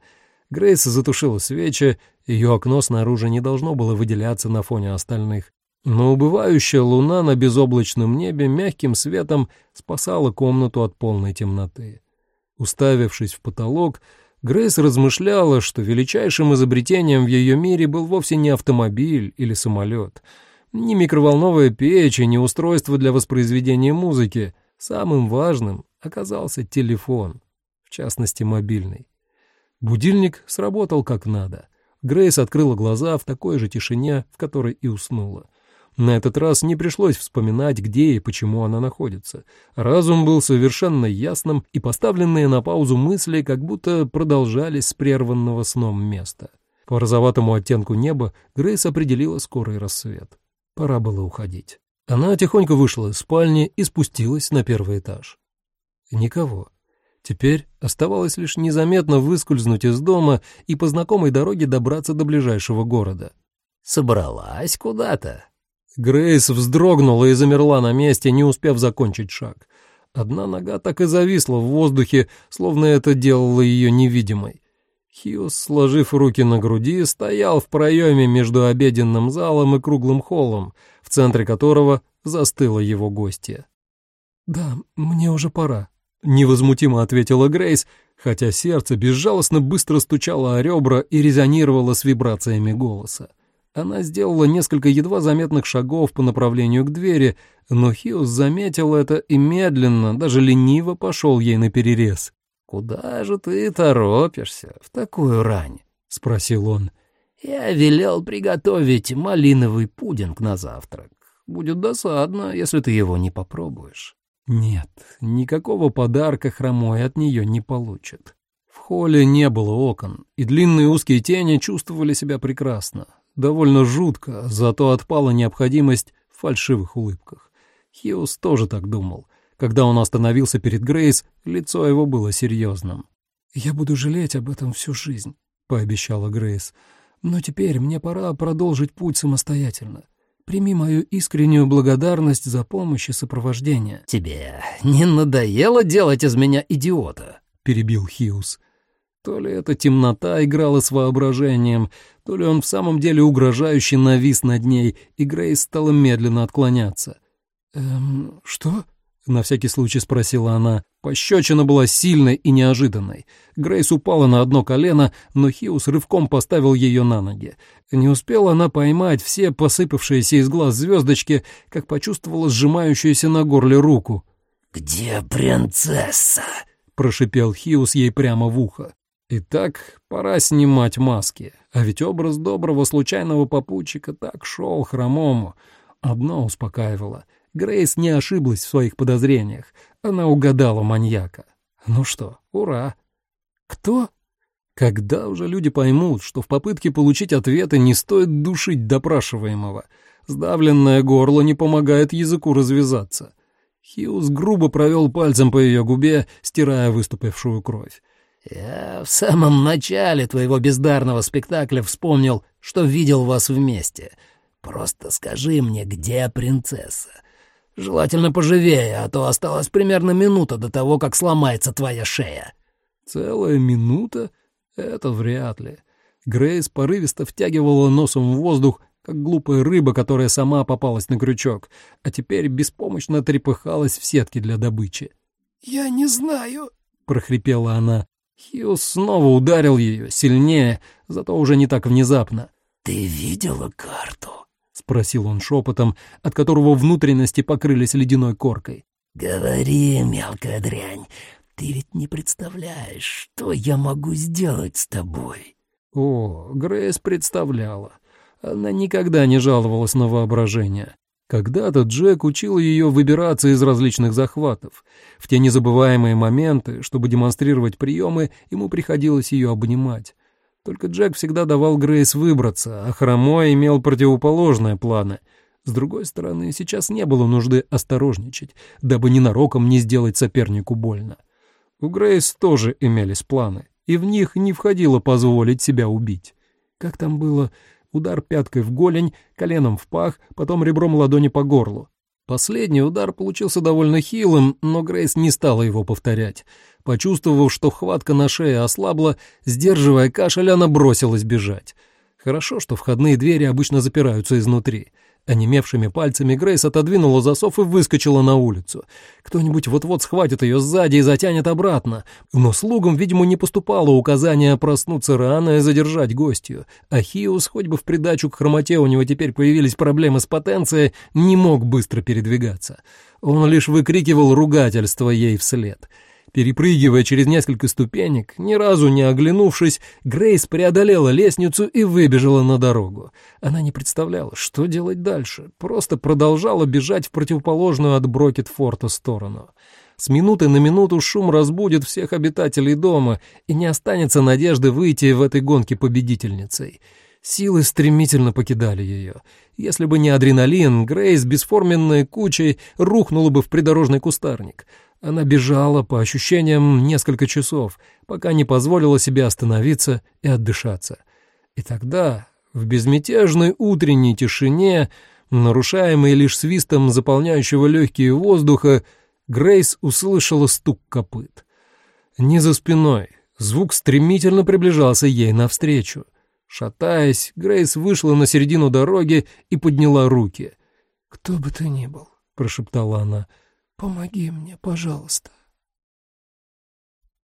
Грейс затушила свечи, ее окно снаружи не должно было выделяться на фоне остальных. Но убывающая луна на безоблачном небе мягким светом спасала комнату от полной темноты. Уставившись в потолок, Грейс размышляла, что величайшим изобретением в ее мире был вовсе не автомобиль или самолет, не микроволновая печь и не устройство для воспроизведения музыки, Самым важным оказался телефон, в частности мобильный. Будильник сработал как надо. Грейс открыла глаза в такой же тишине, в которой и уснула. На этот раз не пришлось вспоминать, где и почему она находится. Разум был совершенно ясным, и поставленные на паузу мысли как будто продолжались с прерванного сном места. По розоватому оттенку неба Грейс определила скорый рассвет. Пора было уходить. Она тихонько вышла из спальни и спустилась на первый этаж. Никого. Теперь оставалось лишь незаметно выскользнуть из дома и по знакомой дороге добраться до ближайшего города. «Собралась куда-то?» Грейс вздрогнула и замерла на месте, не успев закончить шаг. Одна нога так и зависла в воздухе, словно это делало ее невидимой. Хьюз, сложив руки на груди, стоял в проеме между обеденным залом и круглым холлом, центре которого застыла его гостья. «Да, мне уже пора», — невозмутимо ответила Грейс, хотя сердце безжалостно быстро стучало о ребра и резонировало с вибрациями голоса. Она сделала несколько едва заметных шагов по направлению к двери, но Хьюз заметил это и медленно, даже лениво пошел ей на перерез. «Куда же ты торопишься в такую рань?» — спросил он. «Я велел приготовить малиновый пудинг на завтрак. Будет досадно, если ты его не попробуешь». Нет, никакого подарка хромой от нее не получит. В холле не было окон, и длинные узкие тени чувствовали себя прекрасно довольно жутко, зато отпала необходимость в фальшивых улыбках. Хьюз тоже так думал. Когда он остановился перед Грейс, лицо его было серьезным. «Я буду жалеть об этом всю жизнь», — пообещала Грейс. «Но теперь мне пора продолжить путь самостоятельно. Прими мою искреннюю благодарность за помощь и сопровождение». «Тебе не надоело делать из меня идиота?» — перебил Хьюз. То ли эта темнота играла с воображением, то ли он в самом деле угрожающе навис над ней, и Грейс стала медленно отклоняться. «Эм, что?» — на всякий случай спросила она. Пощечина была сильной и неожиданной. Грейс упала на одно колено, но Хиус рывком поставил ее на ноги. Не успела она поймать все посыпавшиеся из глаз звездочки, как почувствовала сжимающуюся на горле руку. «Где принцесса?» — прошипел Хиус ей прямо в ухо. Итак, пора снимать маски, а ведь образ доброго случайного попутчика так шел хромому. Одно успокаивало. Грейс не ошиблась в своих подозрениях. Она угадала маньяка. Ну что, ура! Кто? Когда уже люди поймут, что в попытке получить ответы не стоит душить допрашиваемого? Сдавленное горло не помогает языку развязаться. Хьюз грубо провел пальцем по ее губе, стирая выступившую кровь. Я в самом начале твоего бездарного спектакля вспомнил, что видел вас вместе. Просто скажи мне, где принцесса? Желательно поживее, а то осталась примерно минута до того, как сломается твоя шея». «Целая минута? Это вряд ли». Грейс порывисто втягивала носом в воздух, как глупая рыба, которая сама попалась на крючок, а теперь беспомощно трепыхалась в сетке для добычи. «Я не знаю», — прохрипела она. Хьюз снова ударил ее, сильнее, зато уже не так внезапно. «Ты видела карту?» — спросил он шепотом, от которого внутренности покрылись ледяной коркой. «Говори, мелкая дрянь, ты ведь не представляешь, что я могу сделать с тобой». О, Грейс представляла. Она никогда не жаловалась на воображение. Когда-то Джек учил ее выбираться из различных захватов. В те незабываемые моменты, чтобы демонстрировать приемы, ему приходилось ее обнимать. Только Джек всегда давал Грейс выбраться, а Хромой имел противоположные планы. С другой стороны, сейчас не было нужды осторожничать, дабы ненароком не сделать сопернику больно. У Грейс тоже имелись планы, и в них не входило позволить себя убить. Как там было удар пяткой в голень, коленом в пах, потом ребром ладони по горлу. Последний удар получился довольно хилым, но Грейс не стала его повторять. Почувствовав, что хватка на шее ослабла, сдерживая кашель, она бросилась бежать. Хорошо, что входные двери обычно запираются изнутри. Онемевшими пальцами Грейс отодвинула засов и выскочила на улицу. Кто-нибудь вот-вот схватит ее сзади и затянет обратно. Но слугам, видимо, не поступало указания проснуться рано и задержать гостью. А Хиус, хоть бы в придачу к хромоте у него теперь появились проблемы с потенцией, не мог быстро передвигаться. Он лишь выкрикивал ругательство ей вслед. Перепрыгивая через несколько ступенек, ни разу не оглянувшись, Грейс преодолела лестницу и выбежала на дорогу. Она не представляла, что делать дальше, просто продолжала бежать в противоположную от Брокетфорта сторону. С минуты на минуту шум разбудит всех обитателей дома, и не останется надежды выйти в этой гонке победительницей. Силы стремительно покидали ее. Если бы не адреналин, Грейс бесформенной кучей рухнула бы в придорожный кустарник — она бежала, по ощущениям, несколько часов, пока не позволила себе остановиться и отдышаться. И тогда, в безмятежной утренней тишине, нарушаемой лишь свистом заполняющего легкие воздуха, Грейс услышала стук копыт. Не за спиной. Звук стремительно приближался ей навстречу. Шатаясь, Грейс вышла на середину дороги и подняла руки. «Кто бы ты ни был», — прошептала она, — Помоги мне, пожалуйста.